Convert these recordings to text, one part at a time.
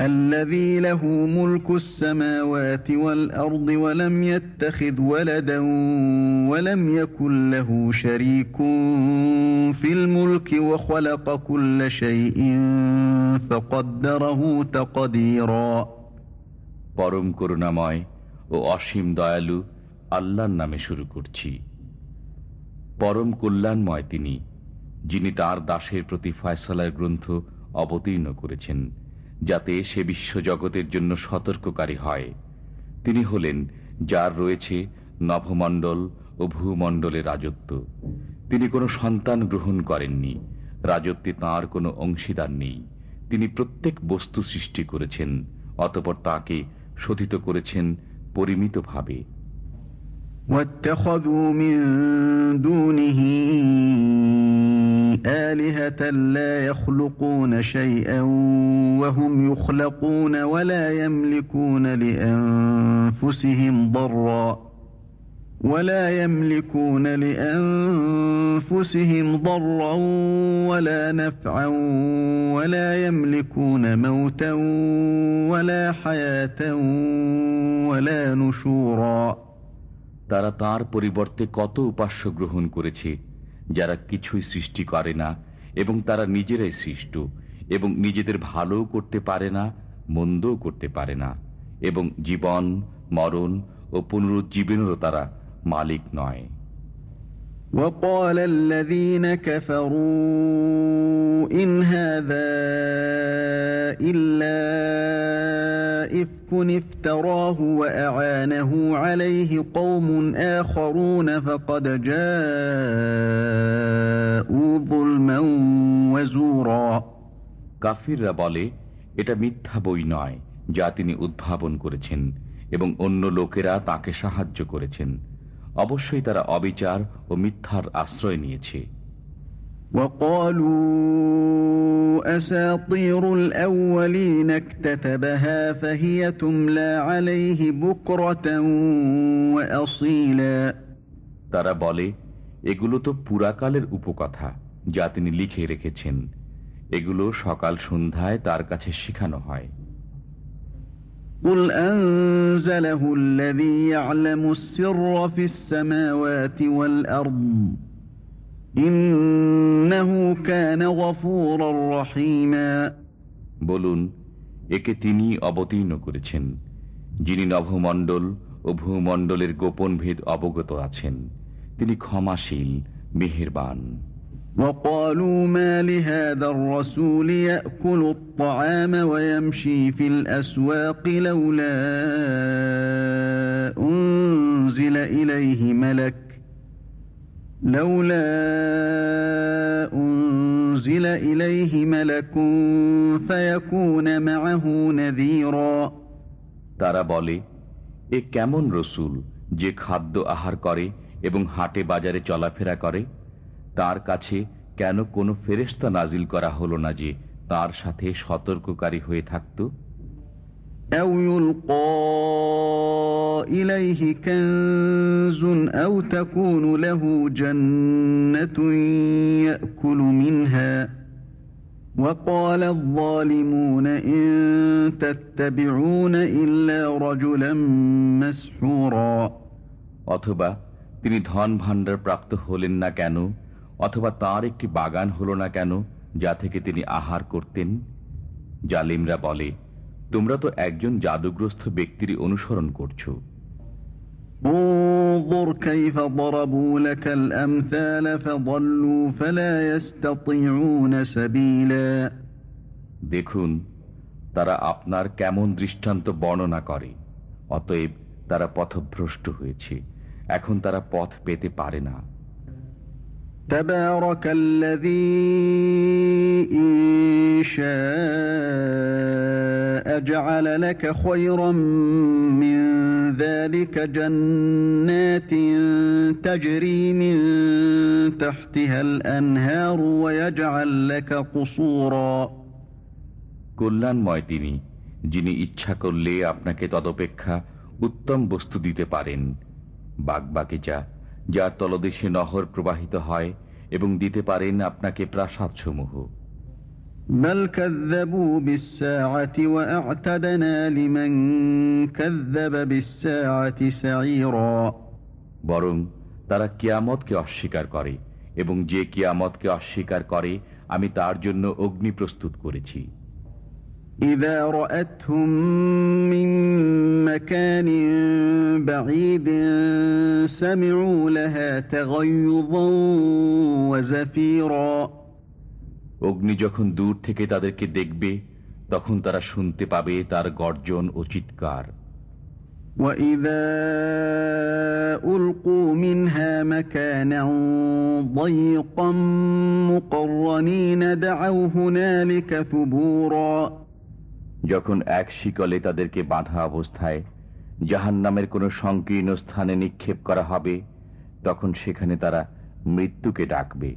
الذي له ملك السماوات والأرض ولم يتخذ ولدا ولم يكن له شريك في الملك وخلق كل شيء فقدره تقديرا পরম করুণাময় ও অসীম দয়ালু আল্লাহর নামে শুরু করছি পরম কল্যাণময় তিনি যিনি তার দাসের প্রতি ফয়সলার গ্রন্থ অবতীর্ণ করেছেন যাতে সে বিশ্বজগতের জন্য সতর্ককারী হয় তিনি হলেন যার রয়েছে নভমণ্ডল ও ভূমণ্ডলের রাজত্ব তিনি কোনো সন্তান গ্রহণ করেননি রাজত্বে তাঁর কোনো অংশীদার নেই তিনি প্রত্যেক বস্তু সৃষ্টি করেছেন অতপর তাকে শোধিত করেছেন পরিমিতভাবে واتخذوا من دونه آلهة لا يخلقون شيئا وهم يخلقون ولا يملكون لأنفسهم ضرا ولا يملكون لأنفسهم ضرا ولا نفعا ولا يملكون موتا ولا حياة ولا نشورا তারা তার পরিবর্তে কত উপাস্য গ্রহণ করেছে যারা কিছুই সৃষ্টি করে না এবং তারা নিজেরাই সৃষ্ট এবং নিজেদের ভালোও করতে পারে না মন্দও করতে পারে না এবং জীবন মরণ ও পুনরুজ্জীবনেরও তারা মালিক নয় وقال الذين كفروا إن هذا إلا إفك افتراه وأعانه عليه قوم آخرون فقد جاءوا ظلما وزورا কাফিররা বলে এটা মিথ্যা বই নয় যা তিনি উদ্ভাবন করেছেন এবং অন্য লোকেরা তাকে সাহায্য করেছেন অবশ্যই তারা অবিচার ও মিথ্যার আশ্রয় নিয়েছে وقالوا أساطير الأولين اكتتبها فهي تملى عليه بكرة وأصيلا তারা বলে এগুলো তো পুরাকালের উপকথা যা তিনি লিখে রেখেছেন এগুলো সকাল সন্ধ্যায় তার কাছে শেখানো হয় قل أنزله الذي يعلم السر في السماوات والأرض বলুন একে তিনি অবতীর্ণ করেছেন যিনি নভমণ্ডল ও ভূমণ্ডলের গোপন ভেদ অবগত আছেন তিনি ক্ষমাশীল মেহেরবান وقالوا ما لهذا الرسول يأكل الطعام ويمشي في الأسواق لولا أنزل إليه ملك لولا أنزل إليه ملك فيكون معه نذيرا তারা বলে এ কেমন রসুল যে খাদ্য আহার করে এবং হাটে বাজারে চলাফেরা করে তার কাছে কেন কোনো ফেরেস্তা নাজিল করা হলো না যে তার সাথে সতর্ককারী হয়ে থাকত أو يلقى إليه كنز أو تكون له جنة يأكل منها وقال الظالمون إن تتبعون إلا رجلا مسحورا অথবা তিনি ধন ভাণ্ডার প্রাপ্ত হলেন না কেন অথবা তার একটি বাগান হলো না কেন যা থেকে তিনি আহার করতেন জালিমরা বলে তোমরা তো একজন জাদুগ্রস্ত ব্যক্তির অনুসরণ করছ। দেখুন তারা আপনার কেমন দৃষ্টান্ত বর্ণনা করে অতএব তারা পথভ্রষ্ট হয়েছে এখন তারা পথ পেতে পারে না। تبارك الذي إن شاء جعل لك خيرا من ذلك جنات تجري من تحتها الأنهار ويجعل لك قصورا কল্যাণময় তিনি যিনি ইচ্ছা করলে আপনাকে তদপেক্ষা উত্তম বস্তু দিতে পারেন বাগবাগিচা যার তলদেশে নহর প্রবাহিত হয় এবং দিতে পারেন আপনাকে প্রাসাদসমূহ। বরং তারা কিয়ামতকে অস্বীকার করে এবং যে কিয়ামতকে অস্বীকার করে আমি তার জন্য অগ্নি প্রস্তুত করেছি। إذا رأتهم من مكان بعيد سمعوا لها تغيظا وزفيرا অগ্নি যখন দূর থেকে তাদেরকে দেখবে তখন তারা শুনতে পাবে তার গর্জন ও চিৎকার وإذا ألقوا منها مكانا ضيقا مقرنين دعوا هنالك ثبورا যখন এক শিকলে তাদেরকে বাঁধা অবস্থায় জাহান নামের কোনো সংকীর্ণ স্থানে নিক্ষেপ করা হবে তখন সেখানে তারা মৃত্যুকে ডাকবে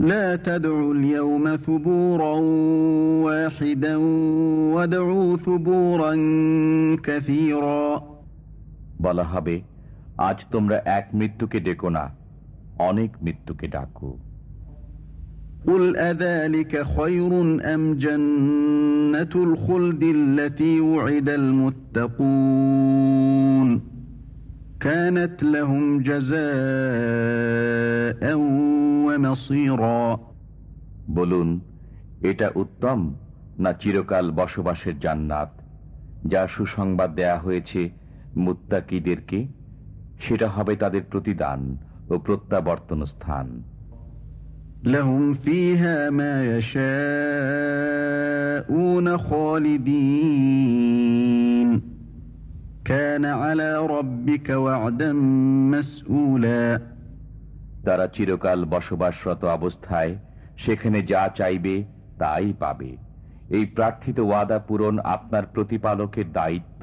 لا تدعوا اليوم ثبورا واحدا وادعوا ثبورا كثيرا বলা হবে আজ তোমরা এক মৃত্যুকে ডেকো না অনেক মৃত্যুকে ডাকো قل أذلك خير أم جنة الخلد التي وعد المتقون كانت لهم جزاء ومصيرا বলুন এটা উত্তম না চিরকাল বসবাসের জান্নাত যা সুসংবাদ দেয়া হয়েছে মুত্তাকিদেরকে সেটা হবে তাদের প্রতিদান ও প্রত্যাবর্তন স্থান لهم فيها ما يشاءون خالدين كان على ربك وعدا مسؤولا তারা চিরকাল বসবাসরত অবস্থায় সেখানে যা চাইবে তাই পাবে এই প্রার্থিত ওয়াদা পূরণ আপনার প্রতিপালকের দায়িত্ব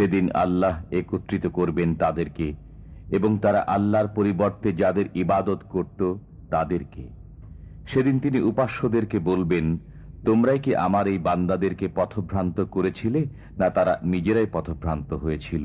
সেদিন আল্লাহ একত্রিত করবেন তাদেরকে, এবং তারা আল্লাহর পরিবর্তে যাদের ইবাদত করত তাদেরকে। সেদিন তিনি উপাস্যদেরকে বলবেন, তোমরাই কি আমার এই বান্দাদেরকে পথভ্রান্ত করেছিলে, না তারা নিজেরাই পথভ্রান্ত হয়েছিল?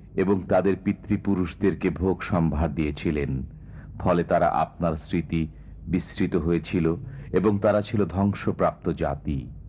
এবং তাদের পিতৃপুরুষদেরকে ভোগ সম্ভার দিয়েছিলেন। ফলে তারা আপনার স্মৃতি বিস্মৃত হয়েছিল এবং তারা ছিল ধ্বংসপ্রাপ্ত জাতি।